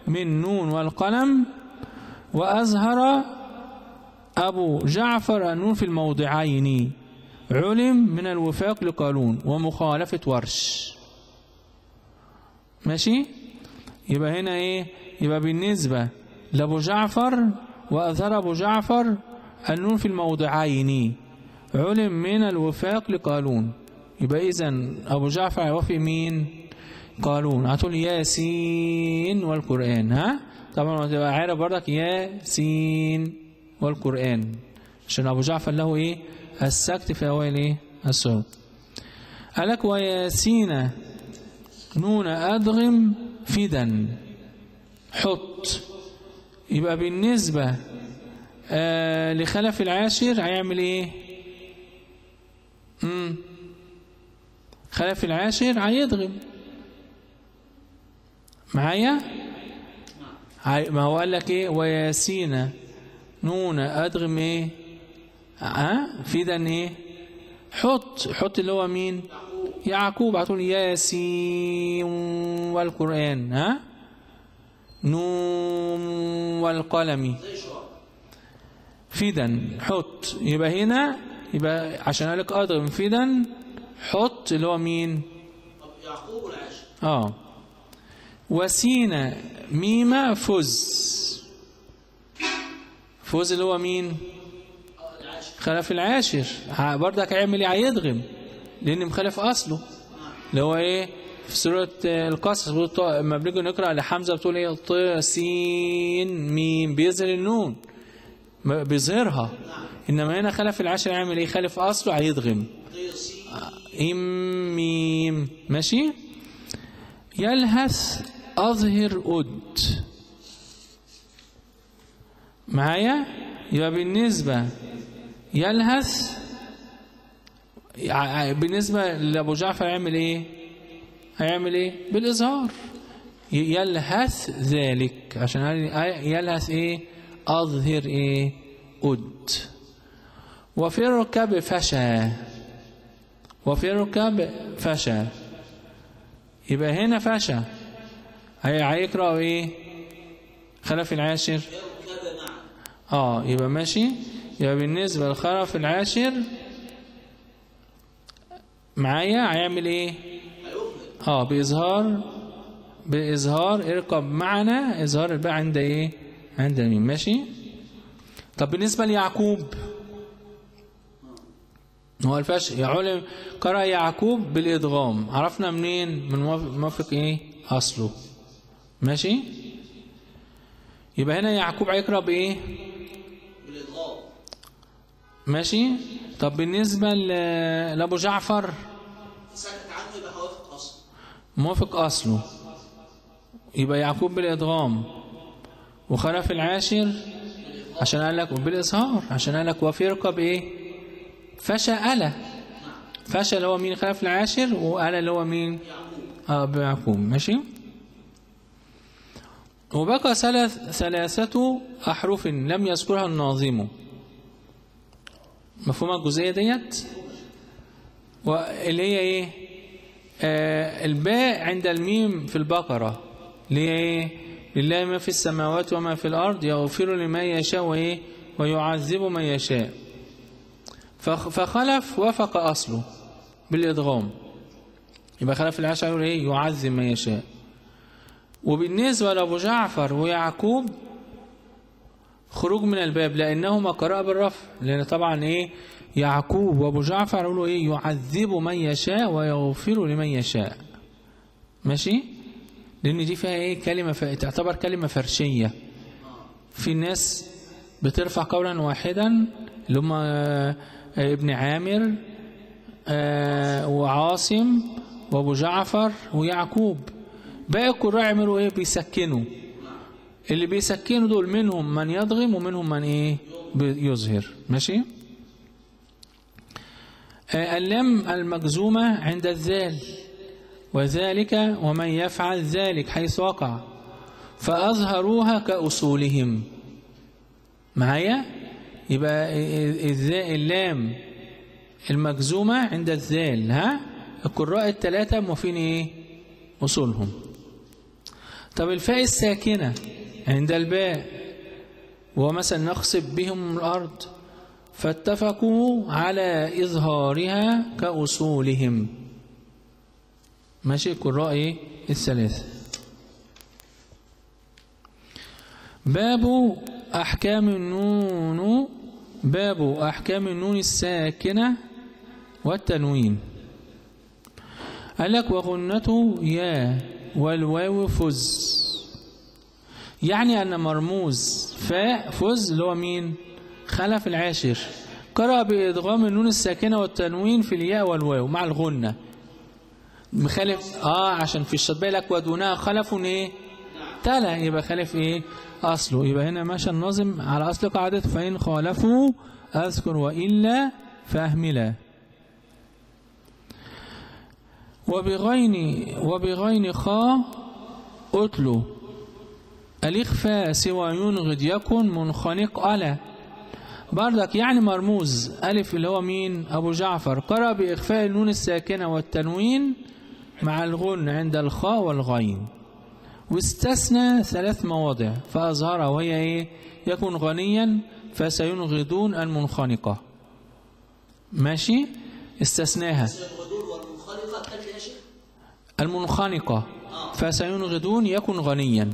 من نون والقلم وأظهر أبو جعفر النون في الموضعين. علم من الوفاق لقانون ومخالفة ورش. ماشي؟ يبقى هنا إيه؟ يبقى بالنسبة لأبو جعفر وأظهر أبو جعفر النون في الموضعين. علم من الوفاق لقالون يبقى إذا أبو جعفر هيوافق مين؟ قالون هتقول ياسين والقرآن ها؟ طبعا هتبقى عارف برضك ياسين. والقرآن. عشان أبو جعفر له إيه؟ السكت في أوائل إيه؟ السورة. قالك وياسين نون أدغم فدا. حط. يبقى بالنسبة آه لخلف العاشر هيعمل إيه؟ مم. خلف العاشر هيضغم معايا؟ ما هو قال لك إيه؟ وياسين. نون ادغم إيه ها؟ فدا إيه حط حط اللي هو مين؟ يعقوب هتقول ياسين والقرآن ها؟ نون والقلم. فدا حط. يبقى هنا يبقى عشان قال لك اضرب فدا حط اللي هو مين؟ يعقوب والعاشر آه. وسين ميم فز. فوز اللي هو مين؟ خلف العاشر. برضك هيعمل إيه؟ هيدغم لأن مخالف أصله. اللي هو إيه؟ في سورة القصص لما بنيجي نقرأ لحمزة بتقول إيه؟ ط سين ميم بيظهر النون. بيظهرها. إنما هنا خلف العاشر هيعمل إيه؟ خلف أصله سي إم ميم. ماشي؟ يلهث أظهر أد. معايا؟ يبقى بالنسبة يلهث بالنسبة لأبو جعفر هيعمل إيه؟ هيعمل إيه؟ بالإظهار. يلهث ذلك. عشان قال يلهث إيه؟ أظهر إيه؟ أد. وفي الركب فشى. وفي الركب فشى. يبقى هنا فشى. هي هيقرأ إيه؟ خلف العاشر. آه يبقى ماشي. يبقى بالنسبة للخلف العاشر معايا؟ هيعمل إيه؟ هيهمل آه بإظهار بإظهار اركب معنا. إظهار الباء عند إيه؟ عند الميم ماشي. طب بالنسبة ليعقوب هو الفش يعلم قرأ يعقوب بالإدغام. عرفنا منين؟ من موافق, إيه؟ أصله. ماشي. يبقى هنا يعقوب هيقرأ بإيه؟ ماشي؟ طب بالنسبة لأبو جعفر. يبقى هوافق أصلا موافق أصله. يبقى يعقوب بالإدغام. وخلف العاشر عشان قال لك بالإظهار عشان قال لك وفي ركب إيه فشا ألا. فشا اللي هو مين؟ خلف العاشر وألا اللي هو مين؟ آه بيعقوب. ماشي؟ وبقى ثلاث ثلاثة أحرف لم يذكرها الناظم. مفهومة الجزئية ديت؟ واللي هي إيه؟ آه الباء عند الميم في البقرة اللي هي إيه؟ لله ما في السماوات وما في الأرض يغفر لمن يشاء وإيه؟ ويعذب من يشاء. فخ- فخلف وافق أصله بالإدغام. يبقى خلف العشاء يقول إيه؟ يعذب من يشاء. وبالنسبة لأبو جعفر ويعقوب خروج من الباب لأنهما قرأ بالرفع. لأن طبعا إيه؟ يعقوب وأبو جعفر يقولوا إيه؟ يعذب من يشاء ويغفر لمن يشاء. ماشي؟ لأن دي فيها إيه؟ كلمة ف... تعتبر كلمة فرشية. في ناس بترفع قولا واحدا اللي آه، ابن عامر آه، وعاصم وأبو جعفر ويعقوب. باقي القراء يعملوا إيه؟ بيسكنوا. اللي بيسكنوا دول منهم من يضغم ومنهم من إيه؟ يظهر ماشي؟ اللام المجزومة عند الذال وذلك ومن يفعل ذلك حيث وقع فأظهروها كأصولهم. معايا؟ يبقى اللام المجزومة عند الذال ها؟ القراء الثلاثة موافقين إيه؟ أصولهم. طب الفاء الساكنة عند الباء وهو مثلا نخسف بهم الأرض فاتفقوا على إظهارها كأصولهم. ماشي؟ إيه الثلاثة باب أحكام النون باب أحكام النون الساكنة والتنوين. قال لك وغنته يا والواو فز. يعني أن مرموز فاء فز اللي هو مين؟ خلف العاشر. قرأ بإدغام النون الساكنة والتنوين في الياء والواو مع الغنة. مخالف آه عشان في الشطبية لك ودونها. خلف إيه؟ تلا. يبقى خالف إيه؟ أصله. يبقى هنا ماشى الناظم على أصل قاعدته فإن خالفوا أذكر وإلا فأهملا. وبغين وبغين خا أتلو. الإخفاء سوى ينغد يكن منخنق على بردك يعني مرموز. ألف اللي هو مين؟ أبو جعفر. قرأ بإخفاء النون الساكنة والتنوين مع الغن عند الخاء والغين. واستثنى ثلاث مواضع فأظهرها وهي إيه؟ يكون غنيا فسينغضون المنخنقة. ماشي؟ استثناها. المنخنقة. فسينغضون يكن غنيا.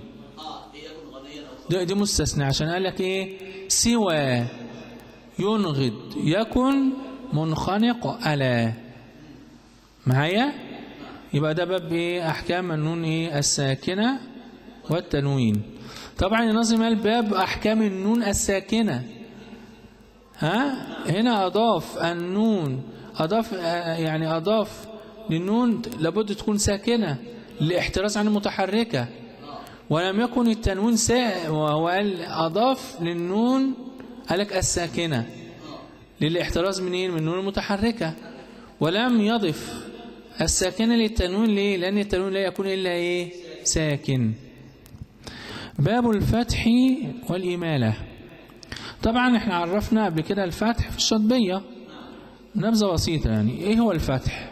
أو دي, مستثنى. عشان قال لك إيه؟ سوى ينغض يكن منخنق. ألا. معايا؟ يبقى ده باب إيه؟ أحكام النون إيه؟ الساكنة والتنوين. طبعا الناظم قال باب أحكام النون الساكنة. ها؟ هنا أضاف النون. أضاف آه، يعني أضاف للنون لابد تكون ساكنة للاحتراز عن المتحركة. ولم يكن التنوين سا وقال أضاف للنون قالك الساكنة للاحتراز منين من النون المتحركة. ولم يضف الساكنة للتنوين ليه؟ لأن التنوين لا يكون إلا إيه؟ ساكن. باب الفتح والإمالة. طبعا إحنا عرفنا قبل كده الفتح في الشطبية. نبذة بسيطة يعني. إيه هو الفتح؟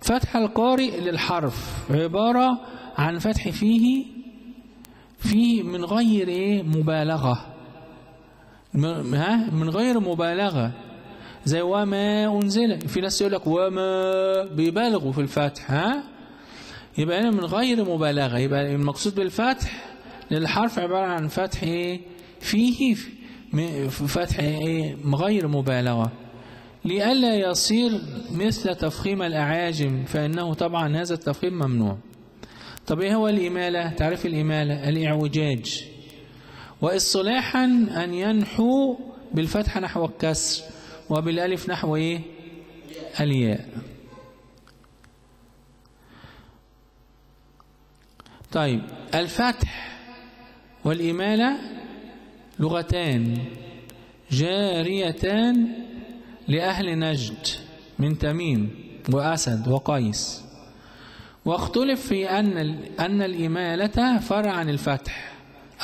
فتح القارئ للحرف. عبارة عن فتح فيه فيه من غير إيه مبالغة. م- ها؟ من غير مبالغة. زي وما أنزل في ناس يقول لك وما بيبالغوا في الفتح ها؟ يبقى هنا من غير مبالغة. يبقى المقصود بالفتح للحرف عبارة عن فتح إيه فيه فتح إيه؟ غير مبالغة. لئلا يصير مثل تفخيم الأعاجم فإنه طبعا هذا التفخيم ممنوع. طب إيه هو الإمالة؟ تعرف الإمالة؟ الإعوجاج. واصطلاحا أن ينحو بالفتح نحو الكسر وبالألف نحو إيه؟ الياء. طيب الفتح والإمالة لغتان جاريتان لأهل نجد من تميم وأسد وقيس. واختلف في أن أن الإمالة فرع عن الفتح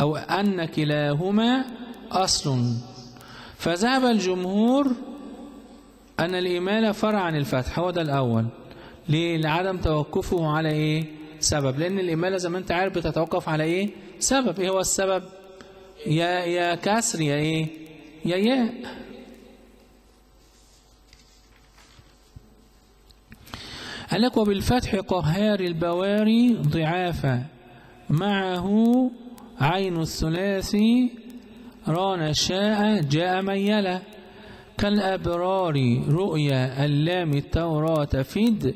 أو أن كلاهما أصل. فذهب الجمهور أن الإمالة فرع عن الفتح هو ده الأول ليه؟ لعدم توقفه على إيه؟ سبب. لأن الإمالة زي ما أنت عارف بتتوقف على إيه؟ سبب. إيه هو السبب؟ يا يا كسر يا إيه؟ يا ياء. قال لك وبالفتح قهار البواري ضعافا. معه عين الثلاثي ران الشاء جاء ميلا. كالأبرار رؤيا اللام التوراة فد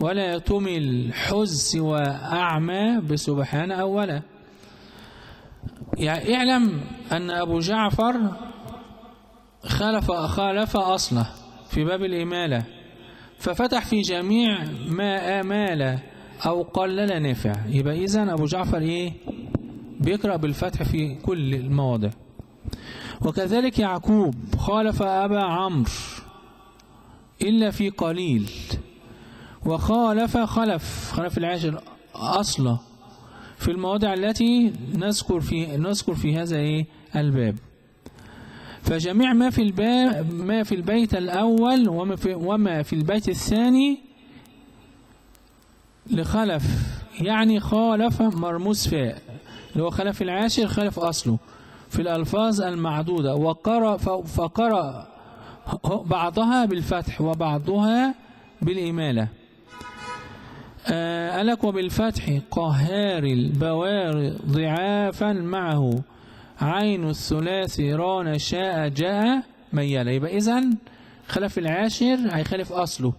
ولا تمل حز وأعمى بسبحان أولا. يعني اعلم أن أبو جعفر خالف خالف أصله في باب الإمالة. ففتح في جميع ما آمال أو قلل نفع يبقى إذن أبو جعفر إيه؟ بيقرأ بالفتح في كل المواضع. وكذلك يعقوب خالف أبا عمرو إلا في قليل وخالف خلف خلف العاشر أصلا في المواضع التي نذكر في نذكر في هذا إيه؟ الباب. فجميع ما في الباب ما في البيت الأول وما في, وما في البيت الثاني لخلف. يعني خالف مرموز فاء اللي هو خلف العاشر خلف أصله. في الألفاظ المعدودة. وقرأ فقرأ بعضها بالفتح وبعضها بالإمالة. آه ألك وبالفتح قهار البوار ضعافا معه. عين الثلاث ران شاء جاء ميلة يبقى إذا خلف العاشر هيخالف أصله.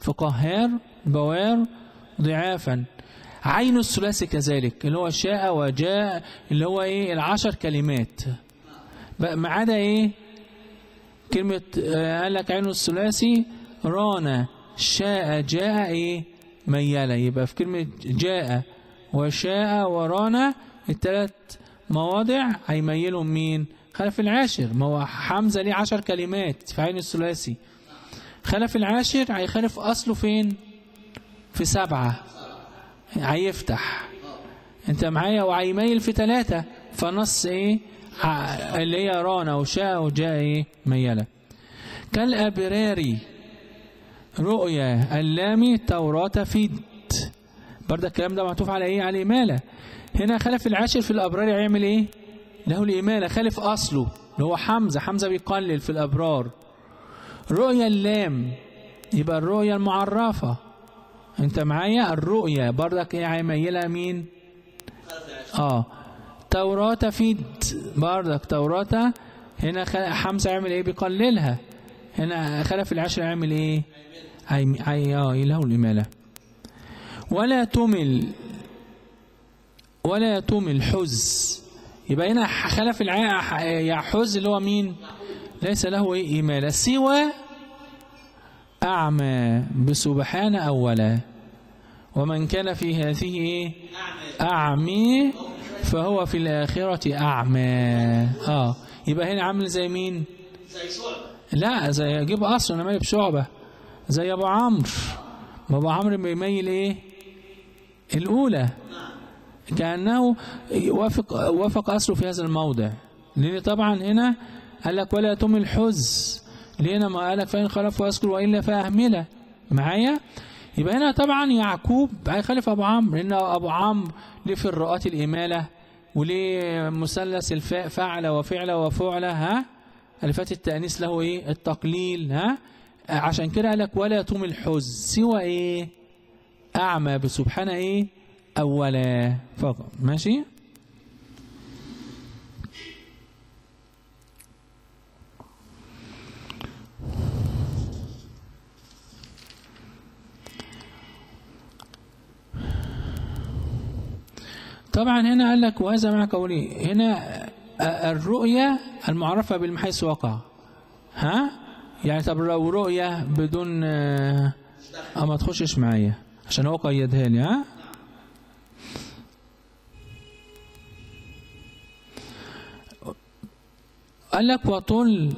في قهار بوار ضعافا. عين الثلاثي كذلك اللي هو شاء وجاء اللي هو إيه؟ العشر كلمات. ما عدا إيه؟ كلمة آه، قال لك عين الثلاثي رانا شاء جاء إيه؟ ميلة يبقى في كلمة جاء وشاء ورانا الثلاث مواضع هيميلهم مين؟ خلف العاشر. ما هو حمزة ليه عشر كلمات؟ في عين الثلاثي. خلف العاشر هيخالف أصله فين؟ في سبعة. هيفتح. أنت معايا؟ وهيميل في ثلاثة. فنص إيه؟ اللي هي رانا وشاء وجاء إيه؟ ميلة كالأبراري. رؤيا اللامي توراة فيد. برضه الكلام ده معطوف على إيه؟ على الإمالة هنا خلف العاشر في الأبرار يعمل إيه؟ له الإمالة خالف أصله اللي هو حمزة. حمزة بيقلل في الأبرار. رؤيا اللام يبقى الرؤيا المعرفة. أنت معايا؟ الرؤيا. برضك إيه هيميلها مين؟ آه. توراة فيد برضك توراة. هنا حمزة يعمل إيه؟ بيقللها. هنا خلف العشر يعمل هي هي آه له الإمالة ولا تمل. ولا تمل حز يبقى هنا خلف الع يحز اللي هو مين؟ ليس له إيه إمالة سوى أعمى بسبحان أولا. ومن كان في هذه إيه؟ أعمي فهو في الآخرة أعمى. آه. يبقى هنا عامل زي مين؟ زي شعبة. لا زي جيب أصل أنا مالي بشعبة. زي أبو عمرو. ما أبو عمرو بيميل إيه؟ الأولى. كأنه وافق وافق أصله في هذا الموضع. لأن طبعا هنا قال لك ولا تم الحز. لأن ما قال لك فإن خلف وأذكر وإلا فأهمله. معايا؟ يبقى هنا طبعا يعقوب هيخالف أبو عمرو. لأن أبو عمرو ليه في الرؤات الإمالة وليه مثلث الفاء فعل وفعل وفعل ها؟ ألفات التأنيث له إيه؟ التقليل ها؟ عشان كده قال لك ولا تم الحز. سوى إيه؟ أعمى بسبحان إيه؟ أولا فقط ماشي؟ طبعا هنا قال لك وهذا مع قولي. هنا الرؤية المعرفة بالمحيث وقع. ها؟ يعني طب لو رؤية بدون آه آه، ما تخشش معايا عشان هو قيدها لي ها؟ قال لك وطل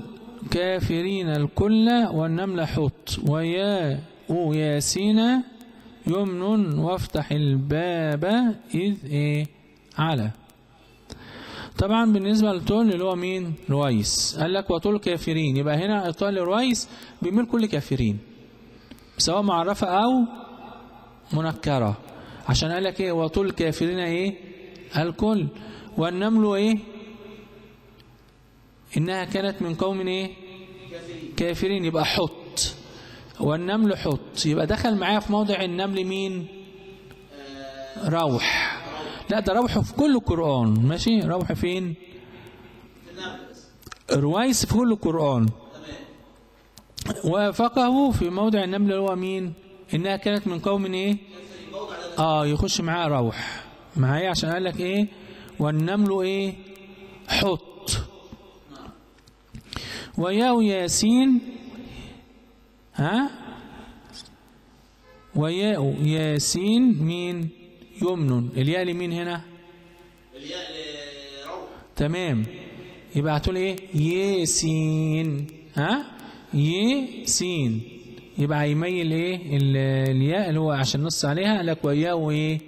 كافرين الكل والنمل حط ويا ياسين يمن وافتح الباب إذ إيه؟ على. طبعا بالنسبة لطول اللي هو مين؟ رويس قال لك وطول كافرين. يبقى هنا إطال رويس بيميل كل كافرين. سواء معرفة أو منكرة. عشان قال لك إيه؟ وطول كافرين إيه؟ الكل. والنمل إيه؟ إنها كانت من قوم إيه؟ كافرين. يبقى حط. والنمل حط. يبقى دخل معايا في موضع النمل مين؟ روح. لا ده روح في كل القرآن. ماشي؟ روح فين؟ روايس في كل القرآن. وافقه في موضع النمل اللي هو مين؟ إنها كانت من قوم إيه؟ آه يخش معاه روح. معايا؟ عشان قال لك إيه؟ والنمل إيه؟ حط. وياو ياسين ها؟ وياء ياسين مين؟ يمن الياء لمين هنا؟ الياء تمام. يبقى هتقول إيه؟ ياسين. ها؟ ياسين. يبقى هيميل إيه؟ ال- الياء اللي هو عشان نص عليها. قال لك وياء إيه؟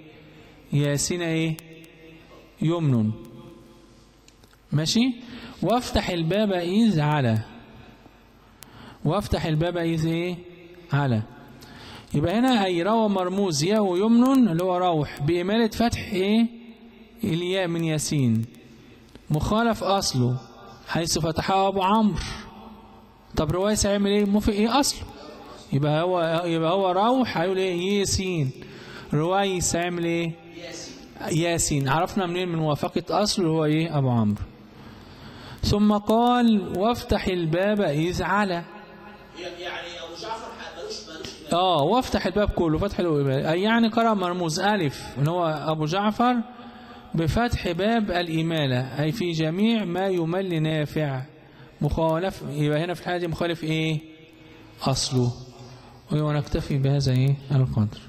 ياسين إيه؟ يمن ماشي؟ وافتح الباب إذ على وافتح الباب إذ إيه؟ على يبقى هنا أي روى مرموز ياء ويمن اللي هو روح. بإمالة فتح إيه؟ الياء من ياسين. مخالف أصله حيث فتحها أبو عمرو. طب روايس هيعمل إيه؟ موافق إيه؟ أصله. يبقى هو يبقى هو روح هيقول إيه؟ ياسين. روايس هيعمل إيه؟ ياسين. عرفنا منين؟ من موافقة أصله هو إيه؟ أبو عمرو. ثم قال وافتح الباب إذ على يعني ابو جعفر آه وافتح الباب كله فتح الباب. يعني قرأ مرموز ألف. اللي هو أبو جعفر بفتح باب الإمالة أي في جميع ما يمل نافع. مخالف يبقى هنا في الحالة دي مخالف إيه؟ أصله. ونكتفي بهذا إيه؟ القدر.